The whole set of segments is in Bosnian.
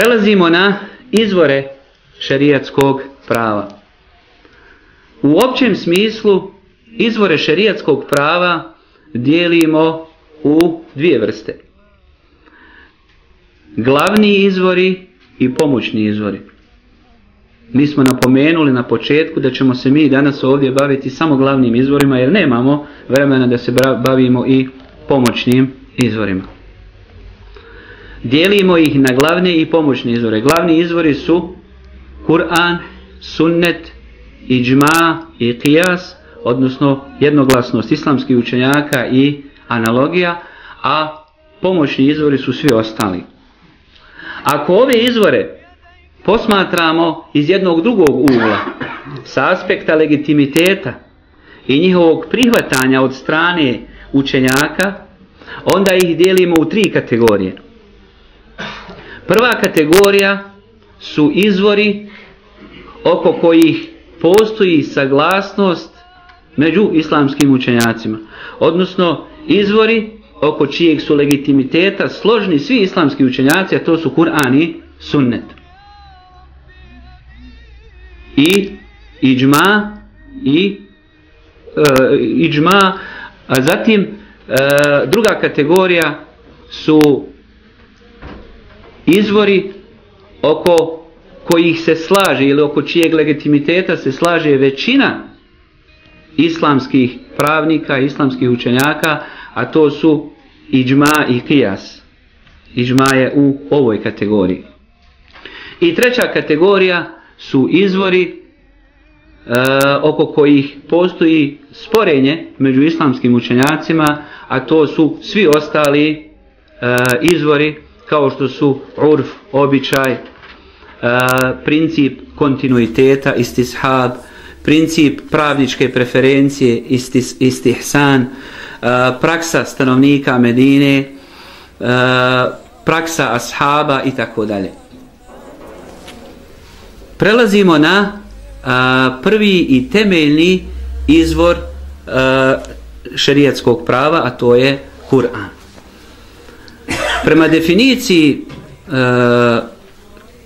Prelazimo na izvore šerijatskog prava. U općem smislu izvore šerijatskog prava dijelimo u dvije vrste. Glavni izvori i pomoćni izvori. Mi smo napomenuli na početku da ćemo se mi danas ovdje baviti samo glavnim izvorima jer nemamo vremena da se bavimo i pomoćnim izvorima. Dijelimo ih na glavne i pomoćne izvore. Glavni izvori su Kur'an, Sunnet, Iđma i Qiyas, odnosno jednoglasnost islamskih učenjaka i analogija, a pomoćni izvori su svi ostali. Ako ove izvore posmatramo iz jednog drugog ugla, sa aspekta legitimiteta i njihovog prihvatanja od strane učenjaka, onda ih dijelimo u tri kategorije. Prva kategorija su izvori oko kojih postoji saglasnost među islamskim učenjacima. Odnosno, izvori oko čijeg su legitimiteta složni svi islamski učenjaci, a to su Kur'an i Sunnet. I iđma i e, iđma, a zatim e, druga kategorija su izvori oko kojih se slaže ili oko čijeg legitimiteta se slaže većina islamskih pravnika, islamskih učenjaka, a to su iđma i kijas. Iđma je u ovoj kategoriji. I treća kategorija su izvori e, oko kojih postoji sporenje među islamskim učenjacima, a to su svi ostali e, izvori kao što su urf, običaj, e, princip kontinuiteta, istishab, princip pravničke preferencije, istis, istihsan, e, praksa stanovnika Medine, e, praksa ashaba i tako dalje. Prelazimo na a, prvi i temeljni izvor a, šerijatskog prava, a to je Kur'an. Prema definiciji e,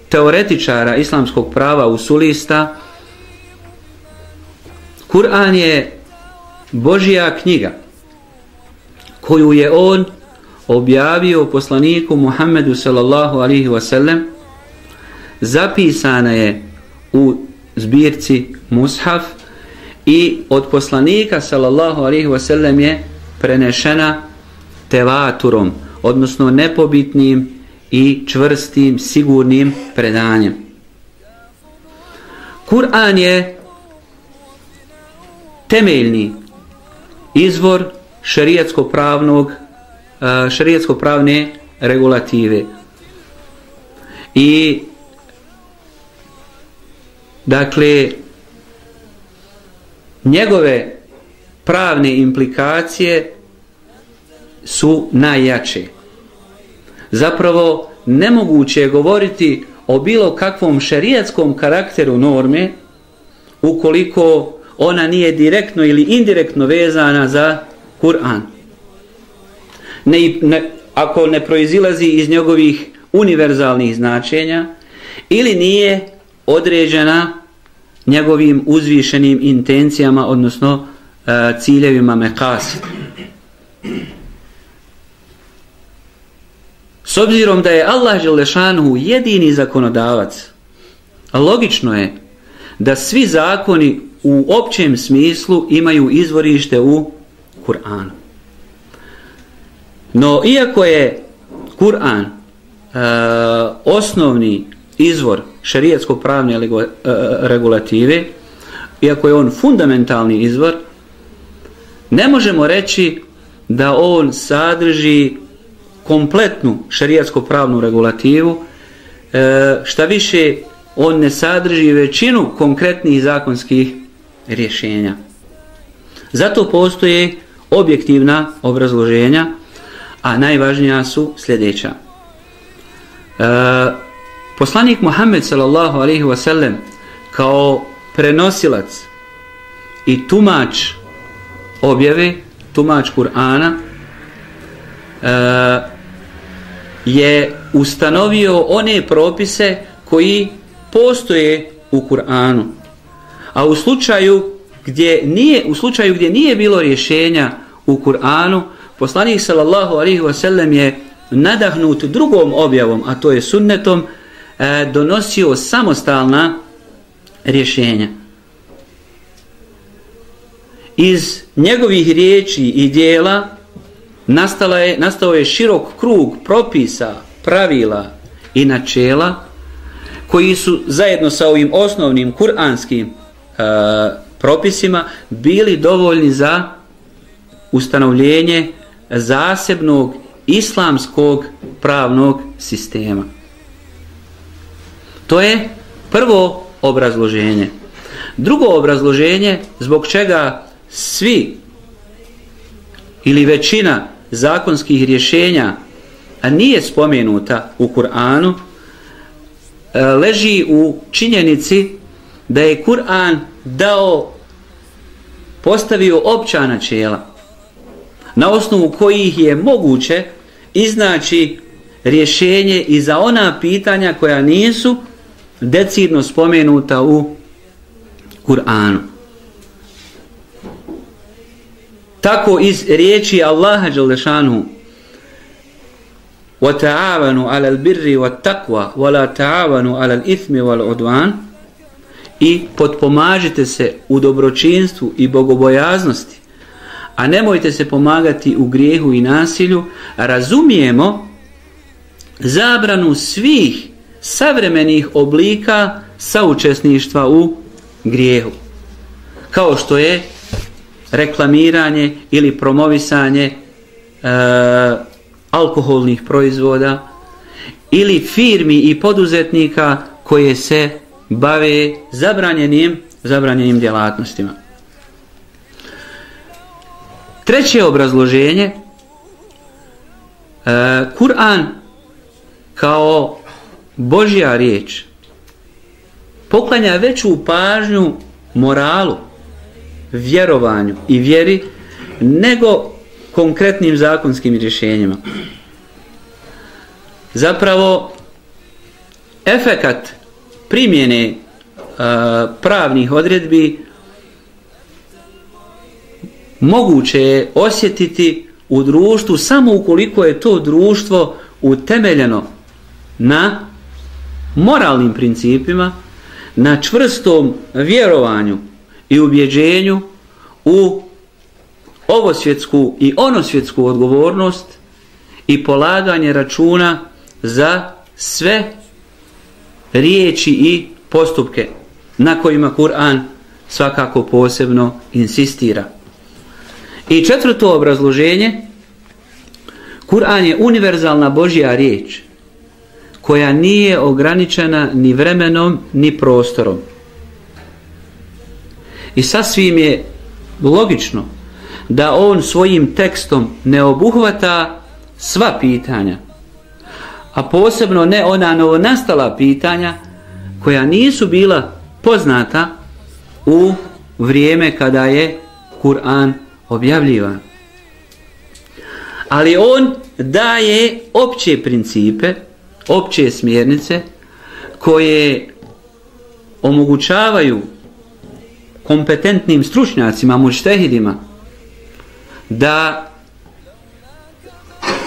teoretičara islamskog prava usulista, Kur'an je Božija knjiga koju je on objavio poslaniku Muhammedu sallallahu alihi wasallam. Zapisana je u zbirci Mushaf i od poslanika sallallahu alihi wasallam je prenešena tevaturom odnosno nepobitnim i čvrstim, sigurnim predanjem. Kur'an je temeljni izvor šerijetsko pravnog e, šerijetsko pravne regulative. I dakle njegove pravne implikacije su najjače zapravo nemoguće je govoriti o bilo kakvom šerijatskom karakteru norme ukoliko ona nije direktno ili indirektno vezana za Kur'an. Ne, ne, ako ne proizilazi iz njegovih univerzalnih značenja ili nije određena njegovim uzvišenim intencijama, odnosno e, ciljevima mekasit. S obzirom da je Allah Želešanu jedini zakonodavac, logično je da svi zakoni u općem smislu imaju izvorište u Kur'anu. No, iako je Kur'an e, osnovni izvor šarijetskog pravne e, regulative, iako je on fundamentalni izvor, ne možemo reći da on sadrži kompletnu šarijatsko pravnu regulativu, e, šta više on ne sadrži većinu konkretnih zakonskih rješenja. Zato postoje objektivna obrazloženja, a najvažnija su sljedeća. E, poslanik Muhammed sallallahu alaihi wasallam kao prenosilac i tumač objave, tumač Kur'ana, e, je ustanovio one propise koji postoje u Kur'anu. A u slučaju gdje nije u slučaju gdje nije bilo rješenja u Kur'anu, poslanik sallallahu alejhi ve sellem je nadahnut drugom objavom, a to je sunnetom, e, donosio samostalna rješenja. Iz njegovih riječi i dijela nastala je, nastao je širok krug propisa, pravila i načela koji su zajedno sa ovim osnovnim kuranskim e, propisima bili dovoljni za ustanovljenje zasebnog islamskog pravnog sistema. To je prvo obrazloženje. Drugo obrazloženje zbog čega svi ili većina zakonskih rješenja a nije spomenuta u Kur'anu e, leži u činjenici da je Kur'an dao postavio opća načela na osnovu kojih je moguće iznaći rješenje i za ona pitanja koja nisu decidno spomenuta u Kur'anu. Tako iz riječi Allaha Đalešanu وَتَعَوَنُوا عَلَى الْبِرِّ وَالتَّقْوَى وَلَا تَعَوَنُوا عَلَى الْإِثْمِ وَالْعُدْوَانِ i potpomažite se u dobročinstvu i bogobojaznosti a nemojte se pomagati u grijehu i nasilju, razumijemo zabranu svih savremenih oblika saučesništva u grijehu. Kao što je reklamiranje ili promovisanje e, alkoholnih proizvoda ili firmi i poduzetnika koje se bave zabranjenim zabranjenim djelatnostima. Treće obrazloženje, e, Kur'an kao Božja riječ poklanja veću pažnju moralu, vjerovanju i vjeri nego konkretnim zakonskim rješenjima. Zapravo, efekat primjene e, pravnih odredbi moguće je osjetiti u društvu samo ukoliko je to društvo utemeljeno na moralnim principima, na čvrstom vjerovanju i ubjeđenju u ovosvjetsku i onosvjetsku odgovornost i polaganje računa za sve riječi i postupke na kojima Kur'an svakako posebno insistira. I četvrto obrazloženje, Kur'an je univerzalna Božja riječ koja nije ograničena ni vremenom ni prostorom. I sasvim je logično da on svojim tekstom ne obuhvata sva pitanja, a posebno ne ona novonastala pitanja koja nisu bila poznata u vrijeme kada je Kur'an objavljivan. Ali on daje opće principe, opće smjernice koje omogućavaju kompetentnim stručnjacima, muštehidima da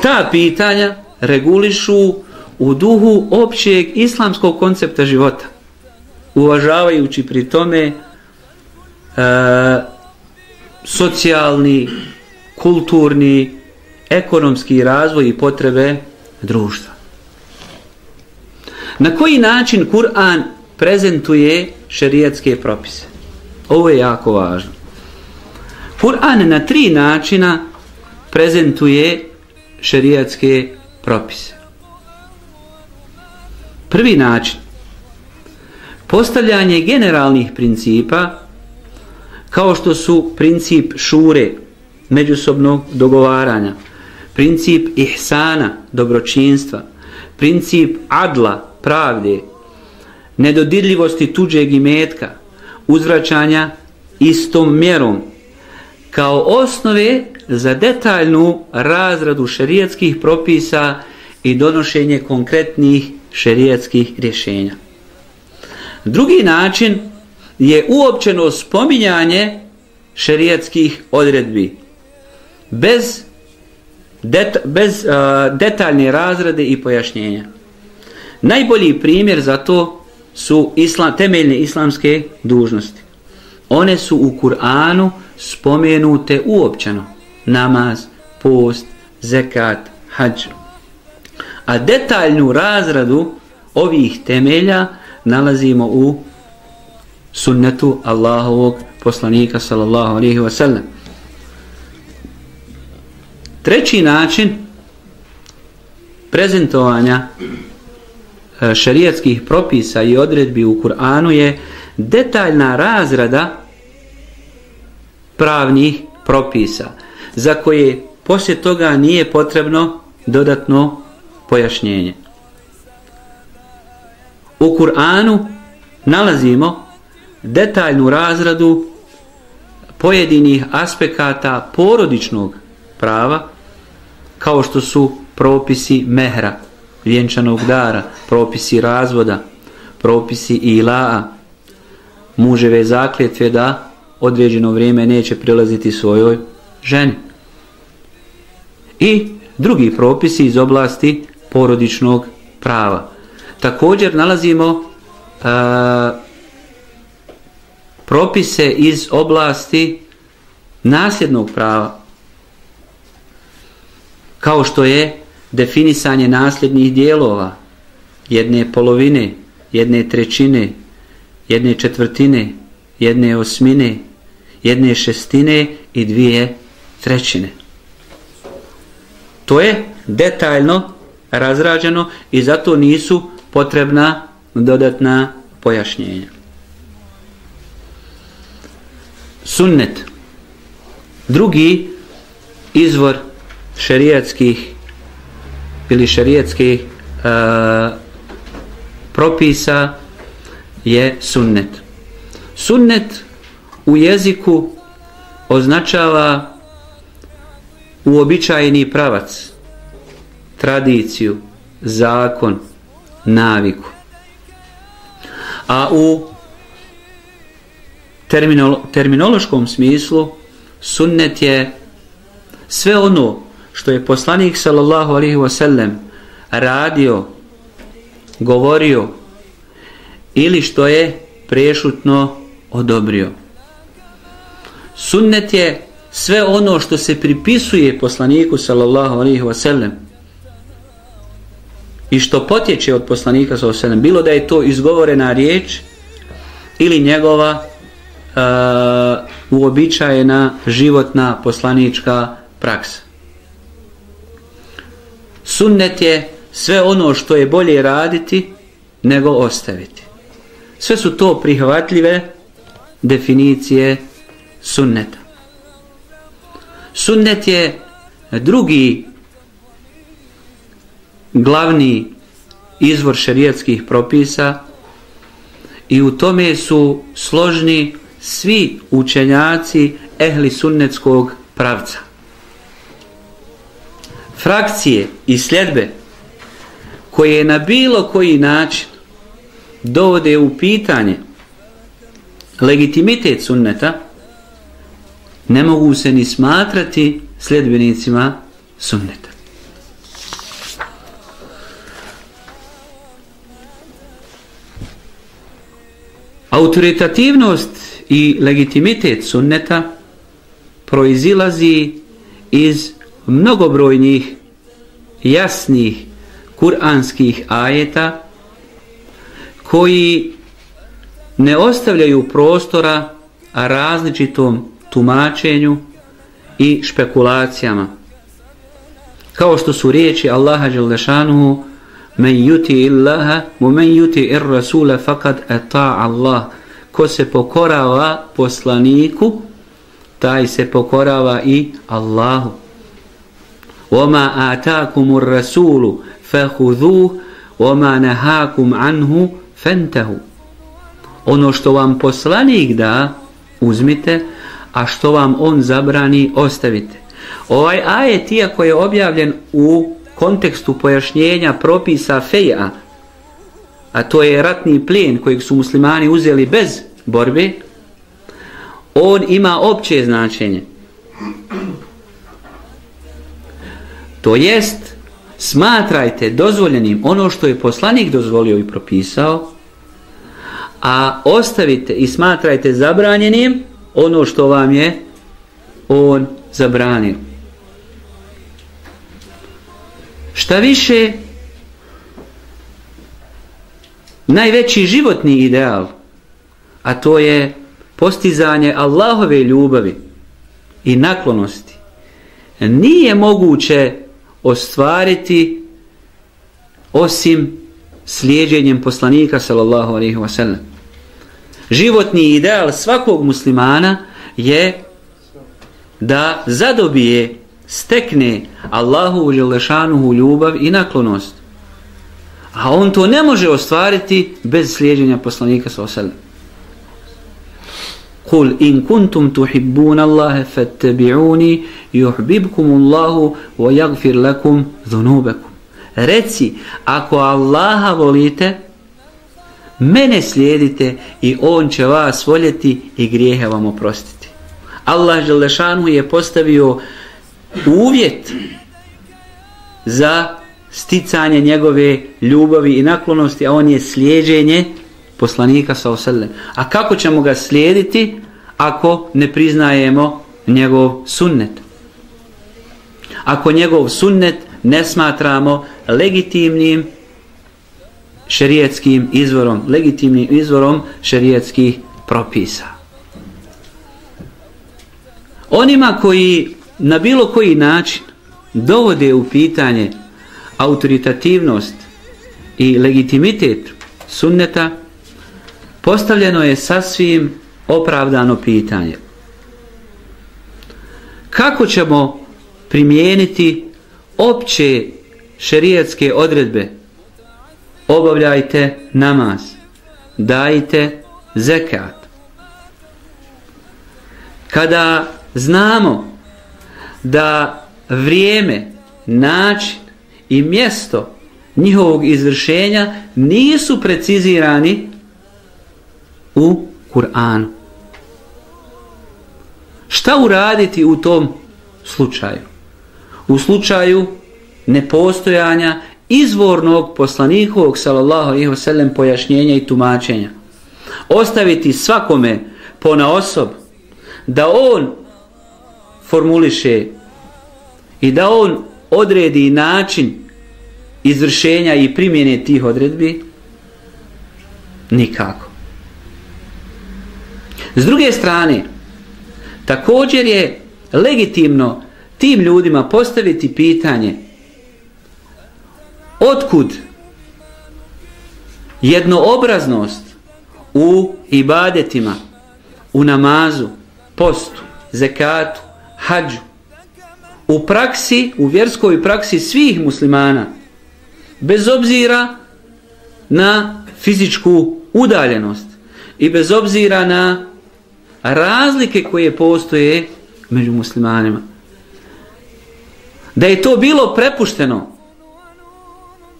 ta pitanja regulišu u duhu općeg islamskog koncepta života uvažavajući pri tome e, socijalni, kulturni, ekonomski razvoj i potrebe društva. Na koji način Kur'an prezentuje šerijatske propise? Ovo je jako važno. Kur'an na tri načina prezentuje šerijatske propise. Prvi način postavljanje generalnih principa kao što su princip šure, međusobnog dogovaranja, princip ihsana, dobročinstva, princip adla, pravde, nedodirljivosti tuđeg imetka, uzvraćanja istom mjerom, kao osnove za detaljnu razradu šerijetskih propisa i donošenje konkretnih šerijetskih rješenja. Drugi način je uopćeno spominjanje šerijetskih odredbi bez, det, bez uh, detaljne razrade i pojašnjenja. Najbolji primjer za to su islam, temeljne islamske dužnosti. One su u Kur'anu spomenute uopćeno. Namaz, post, zekat, hađ. A detaljnu razradu ovih temelja nalazimo u sunnetu Allahovog poslanika sallallahu alaihi wa sallam. Treći način prezentovanja E, šerijatskih propisa i odredbi u Kur'anu je detaljna razrada pravnih propisa za koje poslije toga nije potrebno dodatno pojašnjenje. U Kur'anu nalazimo detaljnu razradu pojedinih aspekata porodičnog prava kao što su propisi mehra, vjenčanog dara, propisi razvoda, propisi ilaa, muževe zakljetve da određeno vrijeme neće prilaziti svojoj ženi. I drugi propisi iz oblasti porodičnog prava. Također nalazimo a, propise iz oblasti nasljednog prava kao što je definisanje nasljednih dijelova jedne polovine, jedne trećine, jedne četvrtine, jedne osmine, jedne šestine i dvije trećine. To je detaljno razrađeno i zato nisu potrebna dodatna pojašnjenja. Sunnet. Drugi izvor šerijatskih ili šarijetskih uh, e, propisa je sunnet. Sunnet u jeziku označava uobičajeni pravac, tradiciju, zakon, naviku. A u terminolo terminološkom smislu sunnet je sve ono što je poslanik sallallahu alaihi wasallam radio, govorio ili što je prešutno odobrio. Sunnet je sve ono što se pripisuje poslaniku sallallahu alaihi wasallam i što potječe od poslanika sallallahu alaihi wasallam, bilo da je to izgovorena riječ ili njegova uh, uobičajena životna poslanička praksa. Sunnet je sve ono što je bolje raditi nego ostaviti. Sve su to prihvatljive definicije sunneta. Sunnet je drugi glavni izvor šerijatskih propisa i u tome su složni svi učenjaci ehli sunnetskog pravca frakcije i sljedbe koje na bilo koji način dovode u pitanje legitimitet sunneta ne mogu se ni smatrati sljedbenicima sunneta. Autoritativnost i legitimitet sunneta proizilazi iz mnogobrojnih jasnih kuranskih ajeta koji ne ostavljaju prostora različitom tumačenju i špekulacijama. Kao što su riječi Allaha Đelešanuhu Men yuti illaha mu men yuti ir rasula fakad eta Allah Ko se pokorava poslaniku taj se pokorava i Allahu وما آتاكم الرسول فخذوه وما نهاكم عنه فانتهوا ono što vam poslanik da uzmite a što vam on zabrani ostavite ovaj ajet iako je objavljen u kontekstu pojašnjenja propisa feja, a to je ratni plijen kojeg su muslimani uzeli bez borbe, on ima opće značenje. To jest, smatrajte dozvoljenim ono što je poslanik dozvolio i propisao, a ostavite i smatrajte zabranjenim ono što vam je on zabranio. Šta više, najveći životni ideal, a to je postizanje Allahove ljubavi i naklonosti, nije moguće ostvariti osim slijedjenjem poslanika sallallahu alaihi wa sallam. Životni ideal svakog muslimana je da zadobije, stekne Allahu u želešanuhu ljubav i naklonost. A on to ne može ostvariti bez slijedjenja poslanika sallallahu alaihi wa قل إن كنتم تحبون الله فاتبعوني يحببكم الله ويغفر لكم ذنوبكم. Reci, ako Allaha volite, mene slijedite i On će vas voljeti i grijehe vam oprostiti. Allah Želešanu je postavio uvjet za sticanje njegove ljubavi i naklonosti, a on je slijeđenje poslanika sa oselem. A kako ćemo ga slijediti ako ne priznajemo njegov sunnet? Ako njegov sunnet ne smatramo legitimnim šerijetskim izvorom, legitimnim izvorom šerijetskih propisa. Onima koji na bilo koji način dovode u pitanje autoritativnost i legitimitet sunneta, postavljeno je sasvim opravdano pitanje. Kako ćemo primijeniti opće šerijetske odredbe? Obavljajte namaz, dajte zekat. Kada znamo da vrijeme, način i mjesto njihovog izvršenja nisu precizirani u Kur'anu. Šta uraditi u tom slučaju? U slučaju nepostojanja izvornog poslanikovog sallallahu alejhi ve sellem pojašnjenja i tumačenja. Ostaviti svakome po na osob da on formuliše i da on odredi način izvršenja i primjene tih odredbi nikako. S druge strane, također je legitimno tim ljudima postaviti pitanje otkud jednoobraznost u ibadetima, u namazu, postu, zekatu, hađu, u praksi, u vjerskoj praksi svih muslimana, bez obzira na fizičku udaljenost i bez obzira na razlike koje postoje među muslimanima. Da je to bilo prepušteno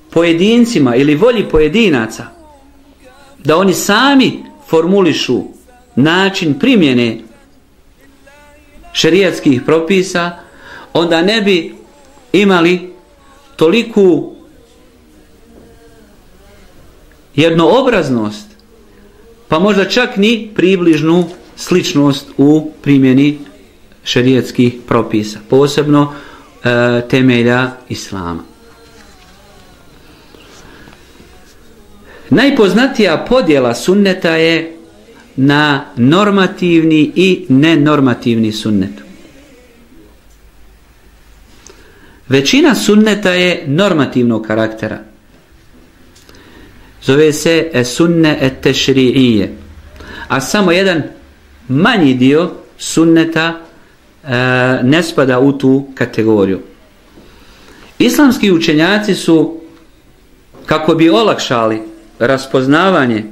pojedincima ili volji pojedinaca, da oni sami formulišu način primjene šerijatskih propisa, onda ne bi imali toliku jednoobraznost, pa možda čak ni približnu sličnost u primjeni šerijetskih propisa, posebno e, temelja Islama. Najpoznatija podjela sunneta je na normativni i nenormativni sunnet. Većina sunneta je normativnog karaktera. Zove se e sunne et tešri'ije. A samo jedan manji dio sunneta e, ne spada u tu kategoriju. Islamski učenjaci su, kako bi olakšali raspoznavanje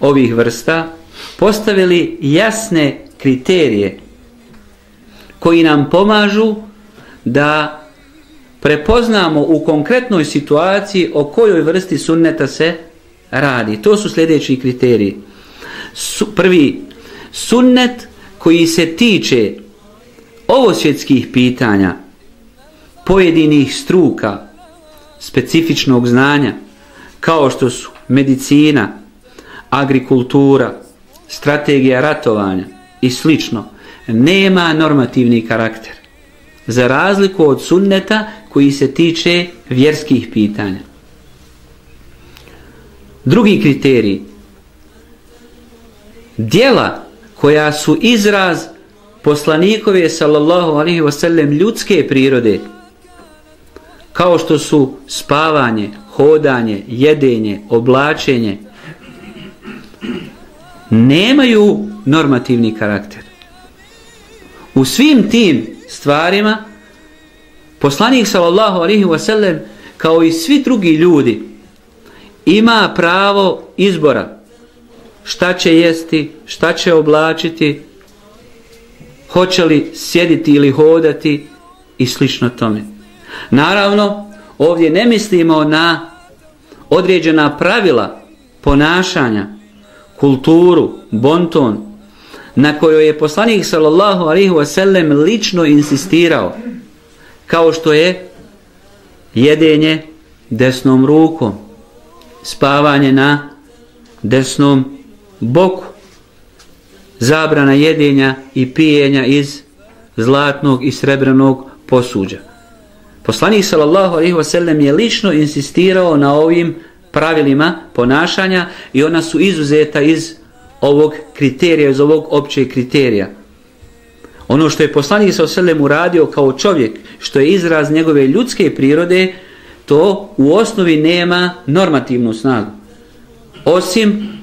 ovih vrsta, postavili jasne kriterije koji nam pomažu da prepoznamo u konkretnoj situaciji o kojoj vrsti sunneta se radi. To su sljedeći kriteriji. Su, prvi, sunnet koji se tiče ovosvjetskih pitanja, pojedinih struka, specifičnog znanja, kao što su medicina, agrikultura, strategija ratovanja i slično, nema normativni karakter. Za razliku od sunneta koji se tiče vjerskih pitanja. Drugi kriterij. Dijela koja su izraz poslanikove sallallahu alaihi wasallam ljudske prirode. Kao što su spavanje, hodanje, jedenje, oblačenje. Nemaju normativni karakter. U svim tim stvarima poslanik sallallahu alaihi wasallam kao i svi drugi ljudi ima pravo izbora šta će jesti, šta će oblačiti, hoće li sjediti ili hodati i slično tome. Naravno, ovdje ne mislimo na određena pravila ponašanja, kulturu, bonton, na kojoj je poslanik sallallahu alaihi wasallam lično insistirao, kao što je jedenje desnom rukom, spavanje na desnom boku, zabrana jedenja i pijenja iz zlatnog i srebrnog posuđa. Poslanik sallallahu alejhi ve sellem je lično insistirao na ovim pravilima ponašanja i ona su izuzeta iz ovog kriterija, iz ovog općeg kriterija. Ono što je poslanik sallallahu alejhi ve sellem uradio kao čovjek, što je izraz njegove ljudske prirode, to u osnovi nema normativnu snagu. Osim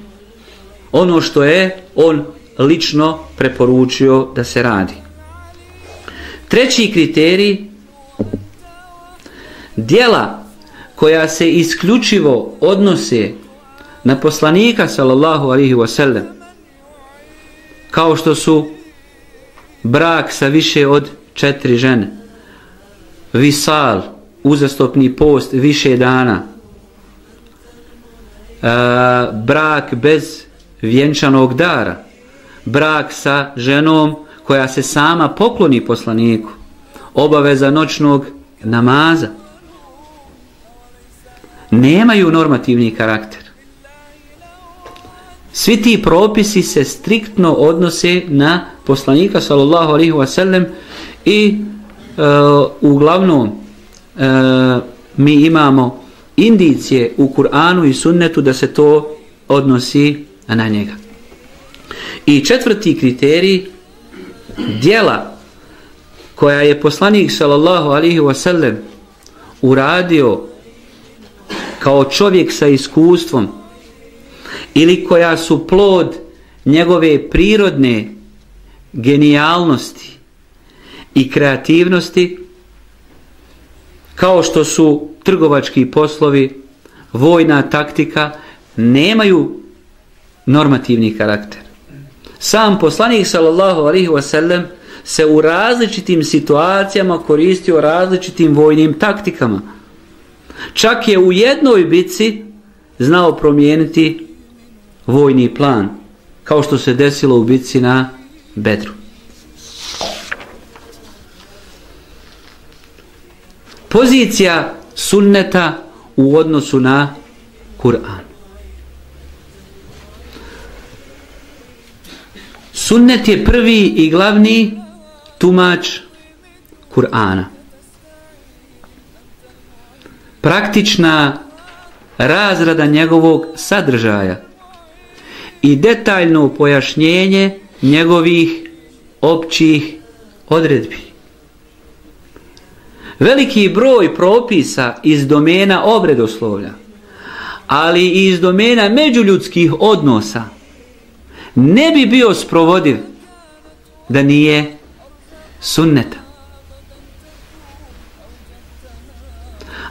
ono što je on lično preporučio da se radi. Treći kriterij dijela koja se isključivo odnose na poslanika sallallahu alihi wasallam kao što su brak sa više od četiri žene visal uzastopni post više dana e, brak bez vjenčanog dara brak sa ženom koja se sama pokloni poslaniku obaveza noćnog namaza nemaju normativni karakter. Svi ti propisi se striktno odnose na poslanika sallallahu alaihi wa sallam i e, uglavnom e, mi imamo indicije u Kur'anu i sunnetu da se to odnosi na njega. I četvrti kriterij dijela koja je poslanik sallallahu alaihi wasallam uradio kao čovjek sa iskustvom ili koja su plod njegove prirodne genijalnosti i kreativnosti kao što su trgovački poslovi, vojna taktika, nemaju normativni karakter. Sam poslanik sallallahu alaihi wasallam se u različitim situacijama koristio različitim vojnim taktikama. Čak je u jednoj bici znao promijeniti vojni plan, kao što se desilo u bici na Bedru. Pozicija sunneta u odnosu na Kur'an. Sunnet je prvi i glavni tumač Kur'ana praktična razrada njegovog sadržaja i detaljno pojašnjenje njegovih općih odredbi. Veliki broj propisa iz domena obredoslovlja, ali i iz domena međuljudskih odnosa, ne bi bio sprovodiv da nije sunneta.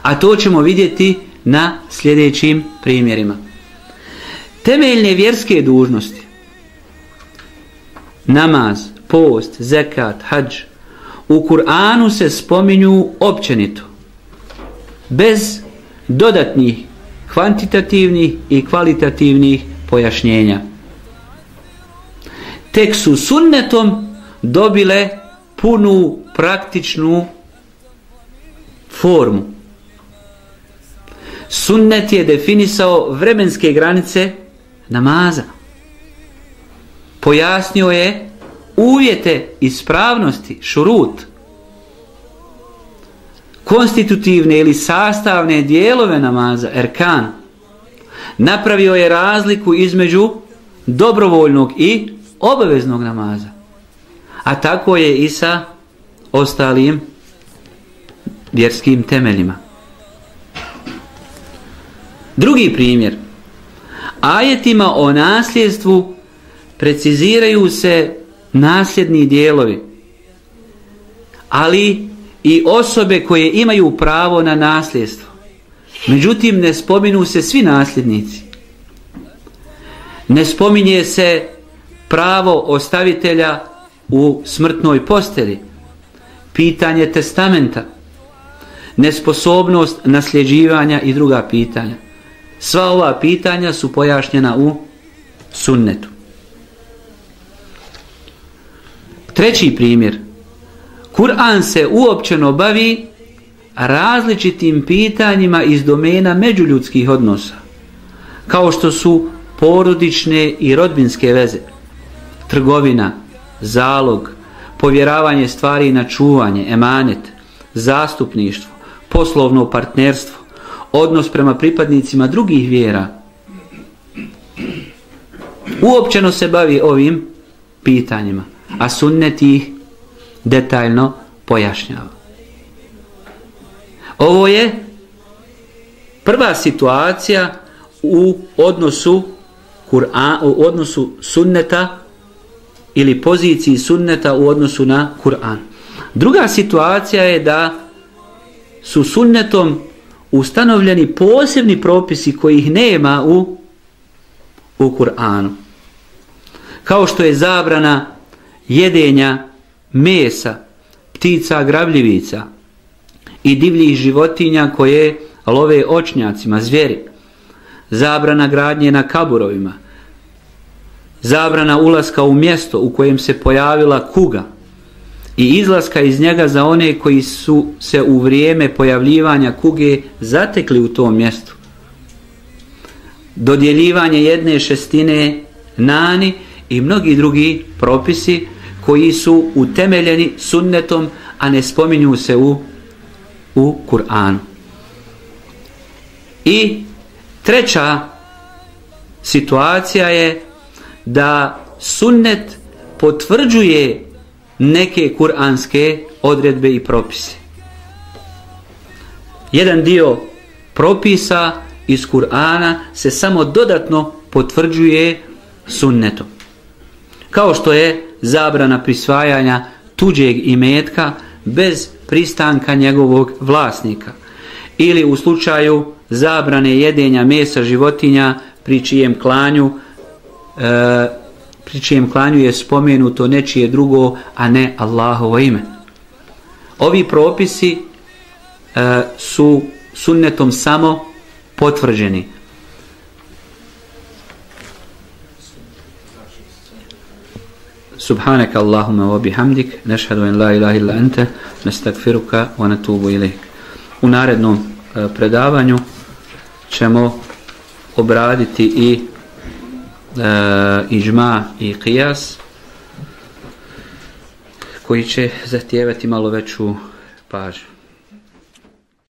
A to ćemo vidjeti na sljedećim primjerima. Temeljne vjerske dužnosti namaz, post, zekat, hađ u Kur'anu se spominju općenito bez dodatnih kvantitativnih i kvalitativnih pojašnjenja. Tek su sunnetom dobile punu praktičnu formu. Sunnet je definisao vremenske granice namaza. Pojasnio je uvjete ispravnosti, šurut, konstitutivne ili sastavne dijelove namaza, erkan, napravio je razliku između dobrovoljnog i obaveznog namaza. A tako je i sa ostalim vjerskim temeljima. Drugi primjer. Ajetima o nasljedstvu preciziraju se nasljedni dijelovi, ali i osobe koje imaju pravo na nasljedstvo. Međutim, ne spominu se svi nasljednici. Ne spominje se pravo ostavitelja u smrtnoj posteli, pitanje testamenta, nesposobnost nasljeđivanja i druga pitanja. Sva ova pitanja su pojašnjena u sunnetu. Treći primjer. Kur'an se uopćeno bavi različitim pitanjima iz domena međuljudskih odnosa, kao što su porodične i rodbinske veze, trgovina, zalog, povjeravanje stvari na čuvanje, emanet, zastupništvo, poslovno partnerstvo, odnos prema pripadnicima drugih vjera. Uopćeno se bavi ovim pitanjima, a sunnet ih detaljno pojašnjava. Ovo je prva situacija u odnosu Kur'an, u odnosu sunneta ili poziciji sunneta u odnosu na Kur'an. Druga situacija je da su sunnetom ustanovljeni posebni propisi kojih nema u u Kur'anu. Kao što je zabrana jedenja mesa, ptica grabljivica i divljih životinja koje love očnjacima, zvjeri. Zabrana gradnje na kaburovima. Zabrana ulaska u mjesto u kojem se pojavila kuga i izlaska iz njega za one koji su se u vrijeme pojavljivanja kuge zatekli u tom mjestu. Dodjeljivanje jedne šestine nani i mnogi drugi propisi koji su utemeljeni sunnetom, a ne spominju se u, u Kur'anu. I treća situacija je da sunnet potvrđuje neke kuranske odredbe i propise. Jedan dio propisa iz Kur'ana se samo dodatno potvrđuje sunnetom. Kao što je zabrana prisvajanja tuđeg imetka bez pristanka njegovog vlasnika. Ili u slučaju zabrane jedenja mesa životinja pri čijem klanju e, pri čijem klanju je spomenuto nečije drugo, a ne Allahovo ime. Ovi propisi e, su sunnetom samo potvrđeni. Subhanak Allahumma wa bihamdik, nešhadu en la ilaha illa ente, nastaghfiruka wa natubu ilaik. U narednom e, predavanju ćemo obraditi i Eh, iđma i qiyas koji će zahtijevati malo veću pažnju.